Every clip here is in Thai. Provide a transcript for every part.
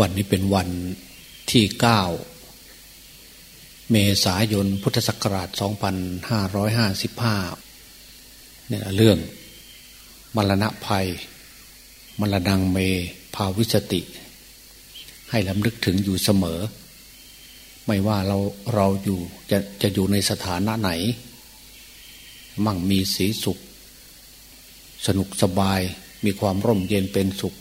วันนี้เป็นวันที่เก้าเมษายนพุทธศักราช 2555เนี่ยเรื่องมรณะภัย มรณงเมภาวิสติ ให้ลำลึกถึงอยู่เสมอ ไม่ว่าเราเราอยู่จะจะอยู่ในสถานะไหน มั่งมีสีสุข สนุกสบายมีความร่มเย็นเป็นสุข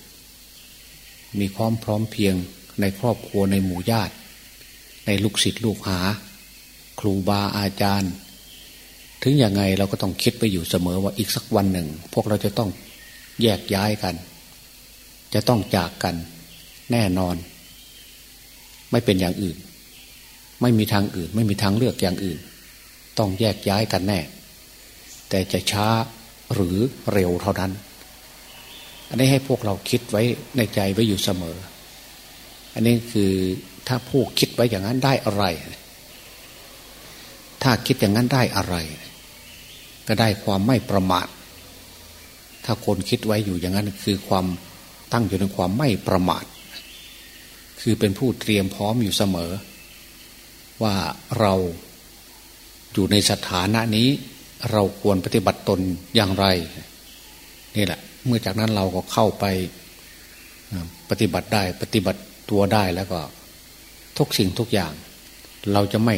มีความพร้อมเพียงในครอบครัวในหมู่ญาติ ในลูกศิษย์ลูกหา ครูบาอาจารย์ ถึงยังไงเราก็ต้องคิดไปอยู่เสมอว่าอีกสักวันหนึ่ง พวกเราจะต้องแยกย้ายกัน จะต้องจากกันแน่นอน ไม่เป็นอย่างอื่น ไม่มีทางอื่น ไม่มีทางเลือกอย่างอื่น ต้องแยกย้ายกันแน่ แต่จะช้าหรือเร็วเท่านั้น อันนี้ให้พวกเราคิดไว้ในใจไว้อยู่เสมอ อันนี้คือถ้าผู้คิดไว้อย่างนั้นได้อะไร ถ้าคิดอย่างนั้นได้อะไร ก็ได้ความไม่ประมาท ถ้าคนคิดไว้อยู่อย่างนั้นคือความตั้งอยู่ในความไม่ประมาท คือเป็นผู้เตรียมพร้อมอยู่เสมอ ว่าเราอยู่ในสถานะนี้ เราควรปฏิบัติตนอย่างไร นี่แหละ เมื่อจากนั้นเราก็เข้าไปปฏิบัติได้ปฏิบัติตัวได้แล้วก็ ทุกสิ่งทุกอย่าง เราจะไม่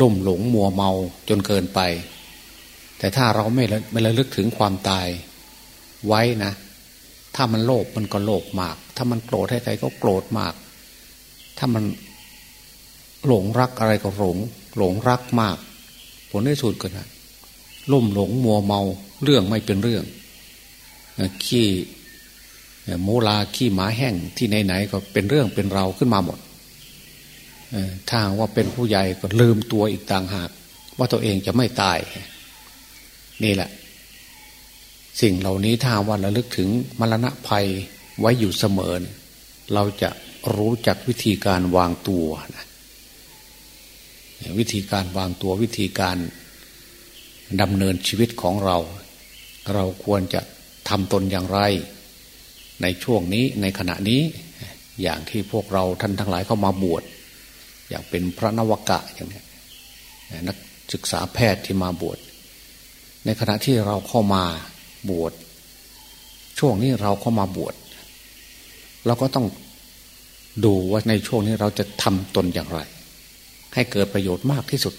ล่มหลงมัวเมาจนเกินไป แต่ถ้าเราไม่ไม่ระลึกถึงความตายไว้นะ ถ้ามันโลภมันก็โลภมาก ถ้ามันโกรธให้ใครก็โกรธมาก ถ้ามันหลงรักอะไรก็หลงหลงรักมาก ผลที่สุดก็นะล่มหลงมัวเมาเรื่องไม่เป็นเรื่อง ขี้โมลาขี้หมาแห้งที่ไหนๆก็เป็นเรื่องเป็นเราขึ้นมาหมดถ้าว่าเป็นผู้ใหญ่ก็ลืมตัวอีกต่างหาก ว่าตัวเองจะไม่ตาย นี่แหละ สิ่งเหล่านี้ถ้าว่าระลึกถึงมรณะภัยไว้อยู่เสมอ เราจะรู้จักวิธีการวางตัวนะวิธีการวางตัววิธีการดำเนินชีวิตของเรา เราควรจะ ทำตนอย่างไร ในช่วงนี้ในขณะนี้ อย่างที่พวกเราท่านทั้งหลายเข้ามาบวชอย่างเป็นพระนวกะอย่างนี้นักศึกษาแพทย์ที่มาบวชในขณะที่เราเข้ามาบวชช่วงนี้เราเข้ามาบวชเราก็ต้องดูว่าในช่วงนี้เราจะทำตนอย่างไร ให้เกิดประโยชน์มากที่สุด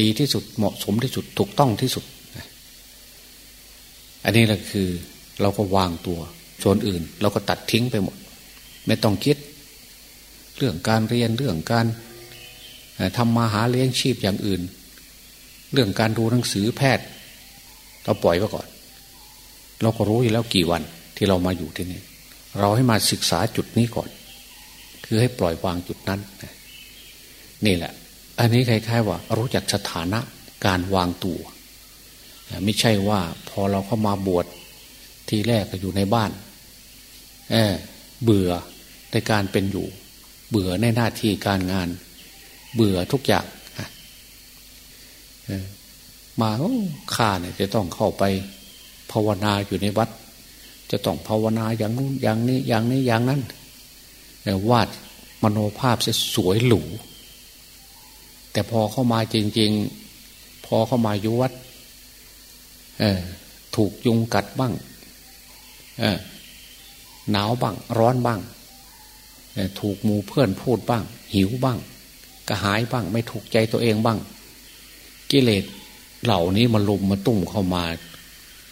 ดีที่สุดเหมาะสมที่สุดถูกต้องที่สุด อันนี้แหละคือเราก็วางตัว ส่วนอื่น เราก็ตัดทิ้งไปหมด ไม่ต้องคิด เรื่องการเรียนเรื่องการทำมาหาเลี้ยงชีพอย่างอื่น เรื่องการดูหนังสือแพทย์เราปล่อยไว้ก่อน เราก็รู้อยู่แล้วกี่วันที่เรามาอยู่ที่นี่ เราให้มาศึกษาจุดนี้ก่อน คือให้ปล่อยวางจุดนั้น นี่แหละ อันนี้คล้ายๆว่า รู้จักสถานะการวางตัว ไม่ใช่ว่าพอเราเข้ามาบวชทีแรกก็อยู่ในบ้านเเบื่อในการเป็นอยู่ เบื่อในหน้าที่การงาน เบื่อทุกอย่างมาข้าเนี่ยจะต้องเข้าไปภาวนาอยู่ในวัด จะต้องภาวนาอย่างนู้นอย่างนี้อย่างนี้อย่างนั้นวาดมโนภาพจะสวยหรูแต่พอเข้ามาจริง ๆ พอเข้ามาอยู่วัด ถูกยุงกัดบ้างหนาวบ้าง ร้อนบ้าง ถูกหมูเพื่อนพูดบ้าง หิวบ้าง กระหายบ้าง ไม่ถูกใจตัวเองบ้าง กิเลสเหล่านี้มาลุมมาตุ้มเข้ามา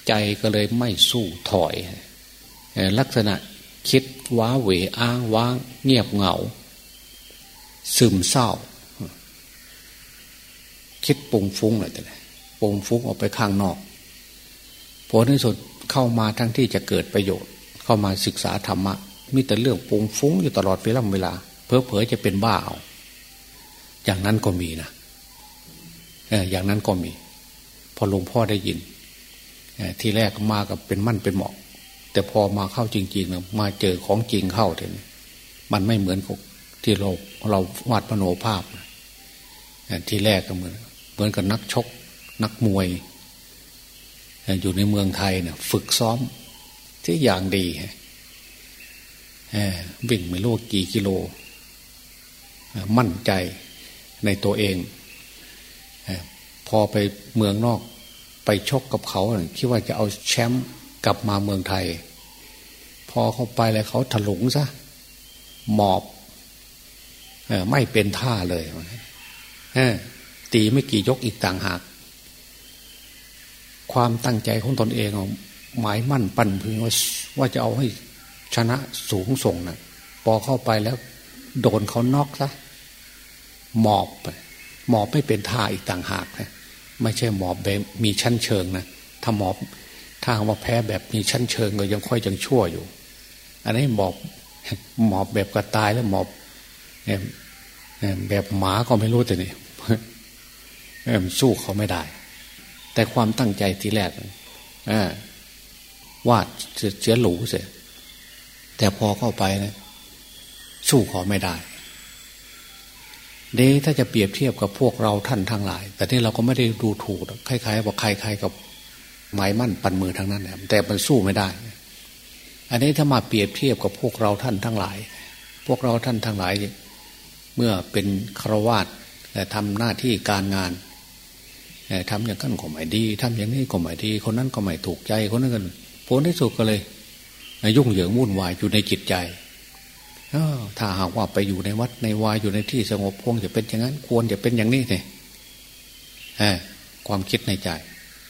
ใจก็เลยไม่สู้ถอย ลักษณะคิดว้าเหวอ้างว้าง เงียบเหงา ซึมเศร้า คิดปุงฟุ้งเลยแต่ปุงฟุ้งออกไปข้างนอก ผลที่สุดเข้ามาทั้งที่จะเกิดประโยชน์ เข้ามาศึกษาธรรมะมีแต่เรื่องปุงฟุ้งอยู่ตลอดเวลาเวลาเพอเพอจะเป็นบ้าเอาอย่างนั้นก็มีนะอย่างนั้นก็มี พอหลวงพ่อได้ยินทีแรกมากับเป็นมั่นเป็นเหมาะ แต่พอมาเข้าจริงๆนะมาเจอของจริงเข้าเถอะมันไม่เหมือนกับที่เราเราวาดมโนภาพทีแรกก็เหมือนเหมือนกับนักชก นักมวย อยู่ในเมืองไทยเนี่ย ฝึกซ้อมที่อย่างดีวิ่งไม่รู้กี่กิโล มั่นใจในตัวเอง พอไปเมืองนอกไปชกกับเขาคิดว่าจะเอาแชมป์กลับมาเมืองไทย พอเข้าไปแล้วเขาถลุงซะหมอบไม่เป็นท่าเลยตีไม่กี่ยกอีกต่างหาก ความตั้งใจของตนเองหมายมั่นปั้นพึงว่าว่าจะเอาให้ชนะสูงส่งนะพอเข้าไปแล้ว โดนเขานอกซะหมอบไปหมอบไม่เป็นท่าอีกต่างหากนะไม่ใช่หมอบแบบมีชั้นเชิงนะถ้าหมอบถ้าว่าแพ้แบบมีชั้นเชิงก็ยังค่อยยังชั่วอยู่ อันนี้หมอบหมอบแบบกระตายแล้วหมอบแบบหมาก็ไม่รู้แต่นี่สู้เขาไม่ได้ แต่ความตั้งใจทีแรกวาดเสียหลูเสียแต่พอเข้าไปนะสู้ขาไม่ได้เดถ้าจะเปรียบเทียบกับพวกเราท่านทั้งหลาย แต่นี่เราก็ไม่ได้ดูถูกคล้ายๆว่าใครๆกับหมายมั่นปันมือทั้งนั้นแต่มันสู้ไม่ได้ อันนี้ถ้ามาเปรียบเทียบกับพวกเราท่านทั้งหลาย พวกเราท่านทั้งหลาย เมื่อเป็นครวาตแต่ทำหน้าที่การงาน ทำอย่างนั้นก็ไม่ดีทำอย่างนี้ก็ไม่ดี คนนั้นก็ไม่ถูกใจคนนั้นกันผลที่สุดก็เลย ยุ่งเหยิงวุ่นวายอยู่ในจิตใจถ้าหากว่าไปอยู่ในวัดในวายอยู่ในที่สงบคงจะเป็นอย่างนั้น ควรจะเป็นอย่างนี้เนี่ยความคิดในใจ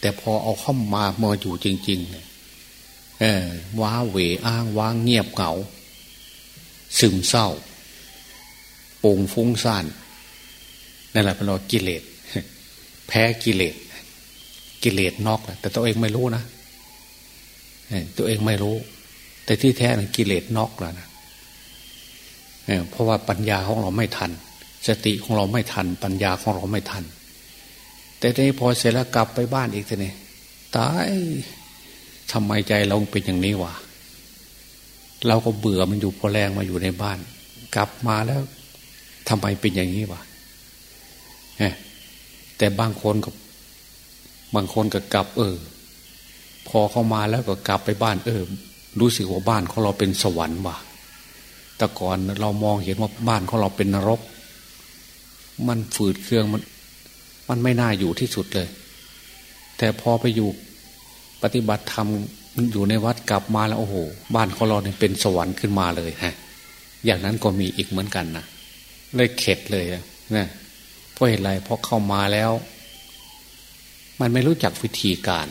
แต่พอเอาเข้ามามาอยู่จริงๆเนี่ยว้าเหวอ้างว้างเงียบเหงาซึมเศร้าปุงฟุ้งซ่านนั่นแหละเป็นเรากิเลส แพ้กิเลสกิเลสนอกแต่ตัวเองไม่รู้นะตัวเองไม่รู้ แต่ที่แท้กิเลสนอกแล้วนะเพราะว่าปัญญาของเราไม่ทัน สติของเราไม่ทัน ปัญญาของเราไม่ทัน แต่ทีนี้พอเสร็จแล้วกลับไปบ้านอีกทีนี้ตายทำไมใจเราเป็นอย่างนี้วะเราก็เบื่อมันอยู่พอแรงมาอยู่ในบ้าน กลับมาแล้วทำไมเป็นอย่างนี้วะ แต่บางคนก็บางคนก็กลับ เออ พอเข้ามาแล้วก็กลับไปบ้าน เออ รู้สึกว่าบ้านของเราเป็นสวรรค์ว่ะแต่ก่อนเรามองเห็นว่าบ้านของเราเป็นนรก มันฝืดเครื่องมัน มันไม่น่าอยู่ที่สุดเลย แต่พอไปอยู่ปฏิบัติธรรมอยู่ในวัดกลับมาแล้วโอ้โห บ้านของเราเนี่ยเป็นสวรรค์ขึ้นมาเลยฮะ อย่างนั้นก็มีอีกเหมือนกันนะเลยเข็ดเลยนะ เพราะเหตุไรเพราะเข้ามาแล้ว มันไม่รู้จักวิธีการ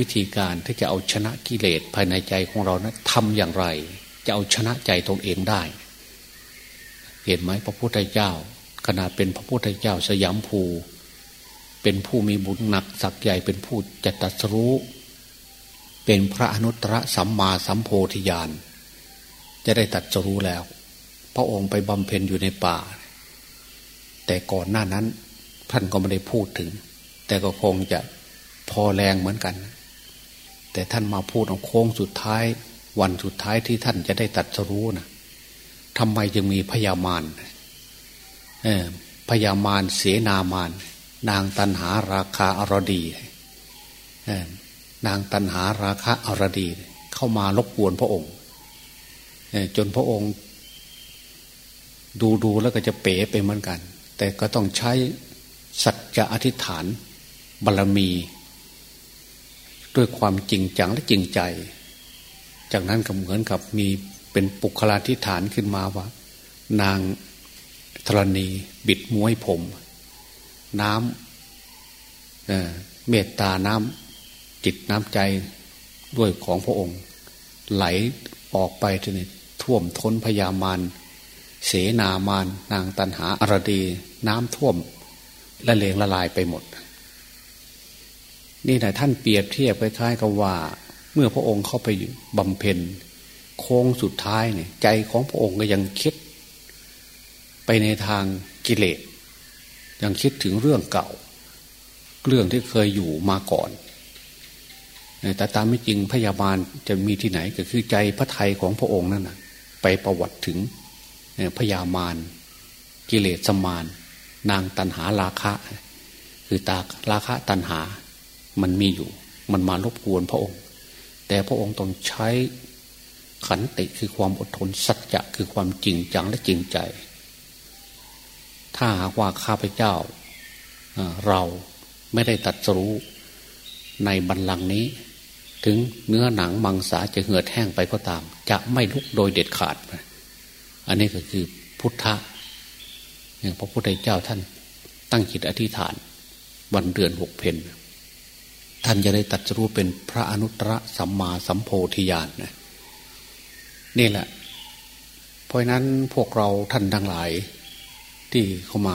วิธีการที่จะเอาชนะกิเลสภายในใจของเรานะทำอย่างไร จะเอาชนะใจตนเองได้ เห็นไหมพระพุทธเจ้าขนาดเป็นพระพุทธเจ้าสยามภู เป็นผู้มีบุญหนักสักใหญ่เป็นผู้จะตัดสู้ เป็นพระอนุตตรสัมมาสัมโพธิญาณจะได้ตัดสรู้แล้ว พระองค์ไปบำเพ็ญอยู่ในป่า แต่ก่อนหน้านั้น ท่านก็ไม่ได้พูดถึง แต่ก็คงจะพอแรงเหมือนกัน แต่ท่านมาพูดเอาโค้งสุดท้าย วันสุดท้ายที่ท่านจะได้ตัดสรู้นะทำไมจึงมีพยามารพยามารเสนามารนางตันหาราคาอรดีนางตันหาราคาอรดี เข้ามารบกวนพระองค์จนพระองค์ ดูดูแล้วก็จะเป๋ไปเหมือนกัน แต่ก็ต้องใช้สัจจะอธิษฐานบารรมี ด้วยความจริงจังและจริงใจ จากนั้นก็เหมือนกับมีเป็นปุคลาธิฐานขึ้นมาว่า นางธรณีบิดม้วยผม น้ำเเมตตาน้ำจิตน้ำใจด้วยของพระองค์ ไหลออกไปทีนี้ท่วมท้นพยามาน เสนามานนางตันหาอรดี น้ำท่วมละเลงละลายไปหมด นี่นะท่านเปรียบเทียบคล้ายๆกับว่า เมื่อพระองค์เข้าไปบำเพ็ญ โค้งสุดท้ายเนี่ย ใจของพระองค์ก็ยังคิด ไปในทางกิเลสยังคิดถึงเรื่องเก่า เรื่องที่เคยอยู่มาก่อนแต่ตามไม่จริงพยาบาลจะมีที่ไหนก็คือใจพระไทยของพระองค์นั่นนะไปประวัติถึง พยามารกิเลสสมานนางตันหาราคะ คือตาราคะตันหา มันมีอยู่ มันมารบกวนพระองค์ แต่พระองค์ต้องใช้ขันติคือความอดทนสัจจะคือความจริงจังและจริงใจ ถ้าหากว่าข้าพเจ้าเราไม่ได้ตัดสู้ในบัรลังก์นี้ ถึงเนื้อหนังมังสาจะเหือดแห้งไปก็ตาม จะไม่ลุกโดยเด็ดขาด อันนี้ก็คือพุทธะอย่างพระพุทธเจ้าท่านตั้งจิตอธิษฐาน วันเดือนหกเพนท่านจะได้ตัดสู้เป็นพระอนุตตรสัมมาสัมโพธิญาณนะนี่แหละ เพราะนั้นพวกเราท่านทั้งหลาย ที่เข้ามา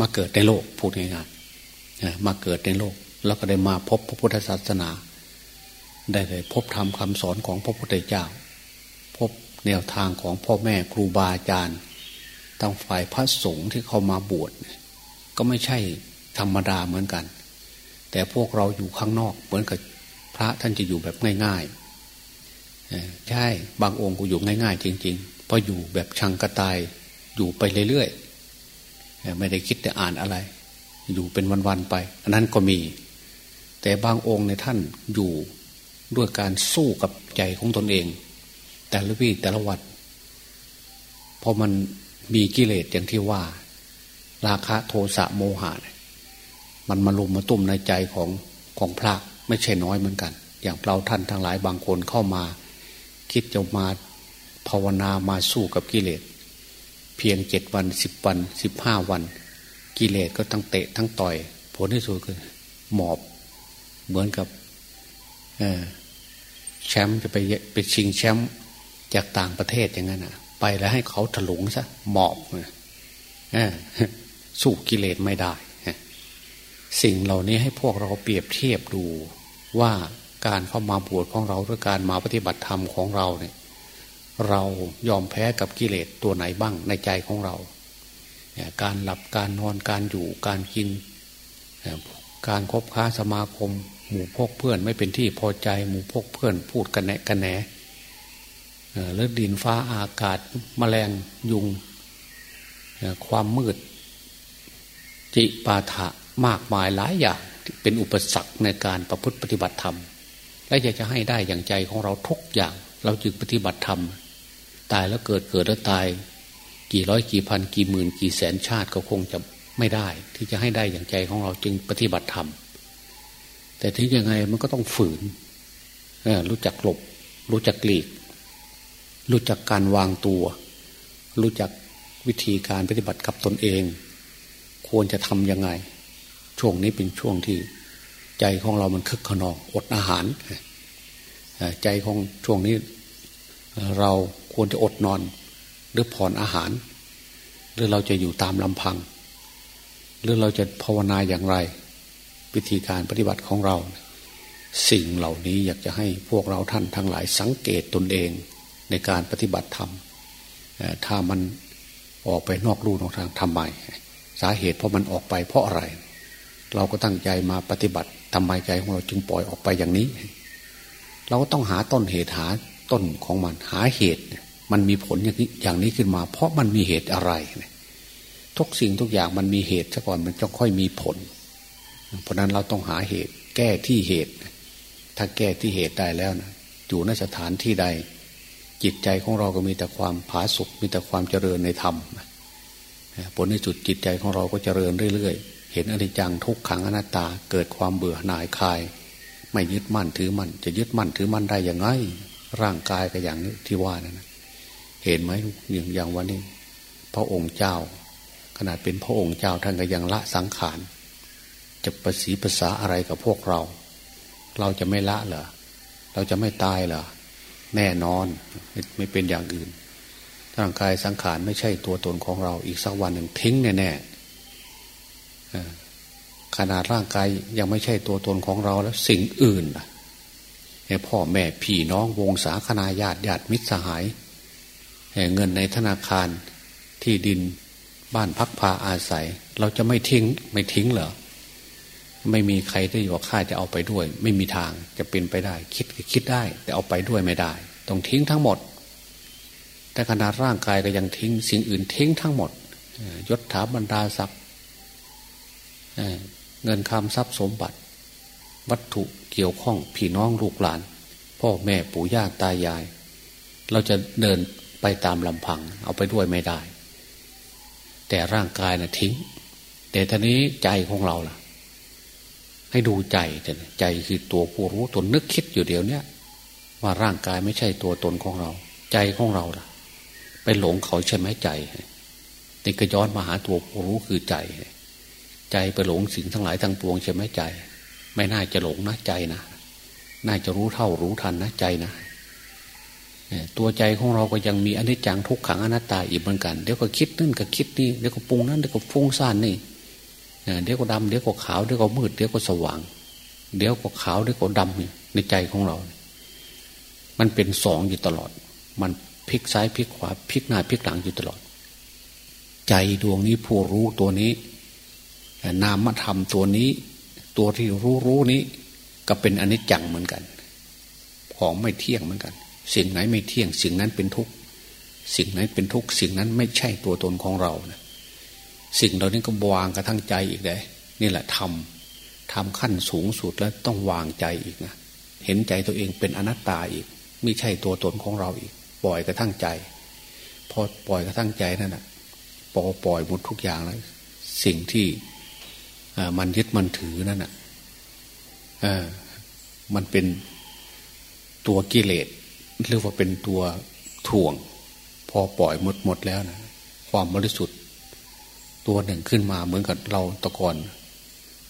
มาเกิดในโลกพูดง่ายๆมาเกิดในโลก แล้วก็ได้มาพบพระพุทธศาสนา ได้เลยพบธรรมคำสอนของพระพุทธเจ้า แนวทางของพ่อแม่ครูบาอาจารย์ทางฝ่ายพระสงฆ์ที่เข้ามาบวชก็ไม่ใช่ธรรมดาเหมือนกัน แต่พวกเราอยู่ข้างนอกเหมือนกับพระท่านจะอยู่แบบง่ายๆใช่บางองค์ก็อยู่ง่าย ๆ จริงๆเพราะอยู่แบบชังกระตายอยู่ไปเรื่อยๆไม่ได้คิดแต่อ่านอะไร อยู่เป็นวันๆไป อันนั้นก็มี แต่บางองค์ในท่านอยู่ด้วยการสู้กับใจของตนเอง แต่ละวี่แต่ละวัดพอมันมีกิเลสอย่างที่ว่า ราคะโทสะโมหะมันมาลุมมาตุ่มในใจของของพระไม่ใช่น้อยเหมือนกัน อย่างเราท่านทั้งหลายบางคนเข้ามา คิดจะมาภาวนามาสู้กับกิเลส เพียงเจ็ดวันสิบวันสิบห้าวัน กิเลสก็ทั้งเตะทั้งต่อย ผลที่สุดคือหมอบเหมือนกับแชมป์จะไปไปชิงแชมป์ จากต่างประเทศอย่างนั้นอะ ไปแล้วให้เขาถลุงซะหมอบสู้กิเลสไม่ได้ สิ่งเหล่านี้ให้พวกเราเปรียบเทียบดูว่าการเข้ามาบวชของเราด้วยการมาปฏิบัติธรรมของเราเนี่ย เรายอมแพ้กับกิเลสตัวไหนบ้างในใจของเรา การหลับการนอนการอยู่การกิน การคบค้าสมาคม หมู่พกเพื่อนไม่เป็นที่พอใจหมู่พกเพื่อนพูดกันแหนกันแหน หรือดินฟ้าอากาศมแมลงยุง ความมืด จิปาถะมากมายหลายอย่างเป็นอุปสรรคในการประพฤติปฏิบัติธรรม และอยากจะให้ได้อย่างใจของเราทุกอย่าง เราจึงปฏิบัติธรรม ตายแล้วเกิดเกิดแล้วตาย กี่ร้อยกี่พันกี่หมื่นกี่แสนชาติก็คงจะไม่ได้ ที่จะให้ได้อย่างใจของเราจึงปฏิบัติธรรม แต่ถึงยังไงมันก็ต้องฝืนรู้จักหลบ รู้จักหลีก รู้จักการวางตัว รู้จักวิธีการปฏิบัติกับตนเอง ควรจะทำยังไง ช่วงนี้เป็นช่วงที่ ใจของเรามันคึกขนองอดอาหาร ใจของช่วงนี้ เราควรจะอดนอน หรือผ่อนอาหาร หรือเราจะอยู่ตามลำพัง หรือเราจะภาวนาอย่างไร วิธีการปฏิบัติของเรา สิ่งเหล่านี้อยากจะให้พวกเราท่านทั้งหลายสังเกตตนเอง ในการปฏิบัติธรรมถ้ามันออกไปนอกรูนอกทางทำไมสาเหตุเพราะมันออกไปเพราะอะไร เราก็ตั้งใจมาปฏิบัติทำไมใจของเราจึงปล่อยออกไปอย่างนี้ เราก็ต้องหาต้นเหตุหาต้นของมันหาเหตุ มันมีผลอย่างนี้อย่างนี้ขึ้นมา เพราะมันมีเหตุอะไรทุกสิ่งทุกอย่างมันมีเหตุซะก่อนมันจะค่อยมีผล เพราะนั้นเราต้องหาเหตุ แก้ที่เหตุ ถ้าแก้ที่เหตุได้แล้วนะอยู่ในสถานที่ใด จิตใจของเราก็มีแต่ความผาสุกมีแต่ความเจริญในธรรมผลในจุดจิตใจของเราก็เจริญเรื่อยๆ เห็นอนิจจังทุกขังอนัตตาเกิดความเบื่อหน่ายคลาย ไม่ยึดมั่นถือมั่นจะยึดมั่นถือมั่นได้อย่างไงร่างกายก็อย่างที่ว่านะเห็นไหมอย่างอย่างวันนี้ พระองค์เจ้า ขนาดเป็นพระองค์เจ้าท่านก็ยังละสังขารจะประสีภาษาอะไรกับพวกเรา เราจะไม่ละเหรอเราจะไม่ตายเหรอ แน่นอนไม่ไม่เป็นอย่างอื่นร่างกายสังขารไม่ใช่ตัวตนของเราอีกสักวันหนึ่งทิ้งแน่ๆขนาดร่างกายยังไม่ใช่ตัวตนของเราแล้วสิ่งอื่นล่ะพ่อแม่พี่น้องวงศาคณาญาติญาติมิตรสหาย เงินในธนาคารที่ดินบ้านพักพาอาศัย เราจะไม่ทิ้งไม่ทิ้งเหรอ ไม่มีใครที่อกข้าจะเอาไปด้วย ไม่มีทางจะเป็นไปได้ คิดคิดได้ แต่เอาไปด้วยไม่ได้ ต้องทิ้งทั้งหมด แต่ขนาดร่างกายก็ยังทิ้ง สิ่งอื่นทิ้งทั้งหมดยศถาบรรดาศักดิ์เงินคำทรัพย์สมบัติ วัตถุเกี่ยวข้องพี่น้องลูกหลาน พ่อแม่ปู่ย่าตายาย เราจะเดินไปตามลำพัง เอาไปด้วยไม่ได้ แต่ร่างกายนะ่ะทิ้ง แต่ทีนี้ใจของเราล่ะ ให้ดูใจใจคือตัวผู้รู้ตัวนึกคิดอยู่เดียวเนี้ยว่าร่างกายไม่ใช่ตัวตนของเรา ใจของเราล่ะ ไปหลงเขาใช่ไหมใจนี่ก็ย้อนมาหาตัวผู้รู้คือใจ ใจไปหลงสิ่งทั้งหลายทั้งปวงใช่ไหมใจ ไม่น่าจะหลงนะใจนะน่าจะรู้เท่ารู้ทันนะใจนะตัวใจของเราก็ยังมีอนิจจังทุกขังอนัตตาอีกเหมือนกัน เดี๋ยวก็คิดนั่นก็คิดนี่เดี๋ยวก็ปรุงนั่นเดี๋ยวก็ฟุ้งซ่านนี่ เดี๋ยวก็ดำเดี๋ยวก็ขาวเดี๋ยวก็มืดเดี๋ยวก็สว่าง เดี๋ยวก็ขาวเดี๋ยวก็ดำในใจของเรา มันเป็นสองอยู่ตลอด มันพลิกซ้ายพลิกขวาพลิกหน้าพลิกหลังอยู่ตลอด ใจดวงนี้ผู้รู้ตัวนี้ นามธรรมตัวนี้ ตัวที่รู้รู้นี้ ก็เป็นอนิจจังเหมือนกัน ของไม่เที่ยงเหมือนกัน สิ่งไหนไม่เที่ยง สิ่งนั้นเป็นทุกข์สิ่งไหนเป็นทุกข์สิ่งนั้นไม่ใช่ตัวตนของเรานะ สิ่งเหล่านี้ก็วางกระทั่งใจอีกเลยนี่แหละทำทำขั้นสูงสุดแล้วต้องวางใจอีกนะเห็นใจตัวเองเป็นอนัตตาอีก ไม่ใช่ตัวตนของเราอีก ปล่อยกระทั่งใจ พอปล่อยกระทั่งใจนั่นแหะปล่อยปล่อยหมดทุกอย่างแล้วสิ่งที่มันยึดมันถือนั่นอะมันเป็นตัวกิเลสเรียกว่าเป็นตัวถ่วง พอปล่อยหมดหมดแล้วนะความบริสุทธิ์ ตัวหนึ่งขึ้นมาเหมือนกับเราตะก่อน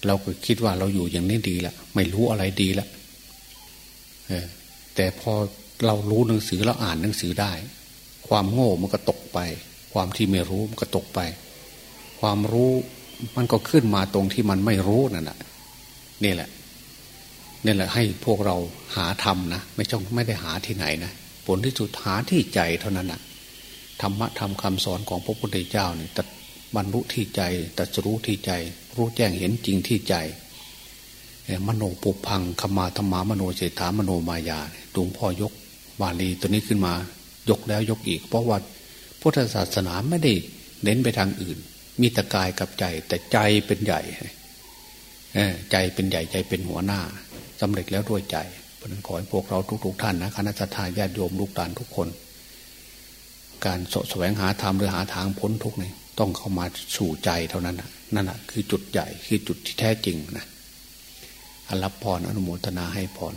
เราก็คิดว่าเราอยู่อย่างนี้ดีละไม่รู้อะไรดีละแต่พอเรารู้หนังสือเราอ่านหนังสือได้ ความโง่มันก็ตกไป ความที่ไม่รู้มันก็ตกไป ความรู้มันก็ขึ้นมาตรงที่มันไม่รู้นั่นแหละนี่แหละนี่แหละให้พวกเราหาธรรมนะไม่ช่องไม่ได้หาที่ไหนนะผลที่สุดหาที่ใจเท่านั้นนะธรรมะธรรมคำสอนของพระพุทธเจ้าเนี่ยตัด บรรลุที่ใจตัดรู้ที่ใจ รู้แจ้งเห็นจริงที่ใจมโนปุพังขมาธรรมามโนเจตามโนมายาหลวงพ่อยกบาลีตัวนี้ขึ้นมา ยกแล้วยกอีก เพราะว่าพุทธศาสนาไม่ได้เน้นไปทางอื่น มีแต่กายกับใจ แต่ใจเป็นใหญ่ใจเป็นใหญ่ใจเป็นหัวหน้าสำเร็จแล้วด้วยใจเพราะนั้นขอให้พวกเราทุก ๆ ท่านนะคณะทาญาติโยมลูกหลานทุกคน การสแสวงหาธรรมหรือหาทางพ้นทุกนี่ต้องเข้ามาสู่ใจเท่านั้นนั่นแหะคือจุดใหญ่คือจุดที่แท้จริงนะรับพรอนุโมทนาให้พร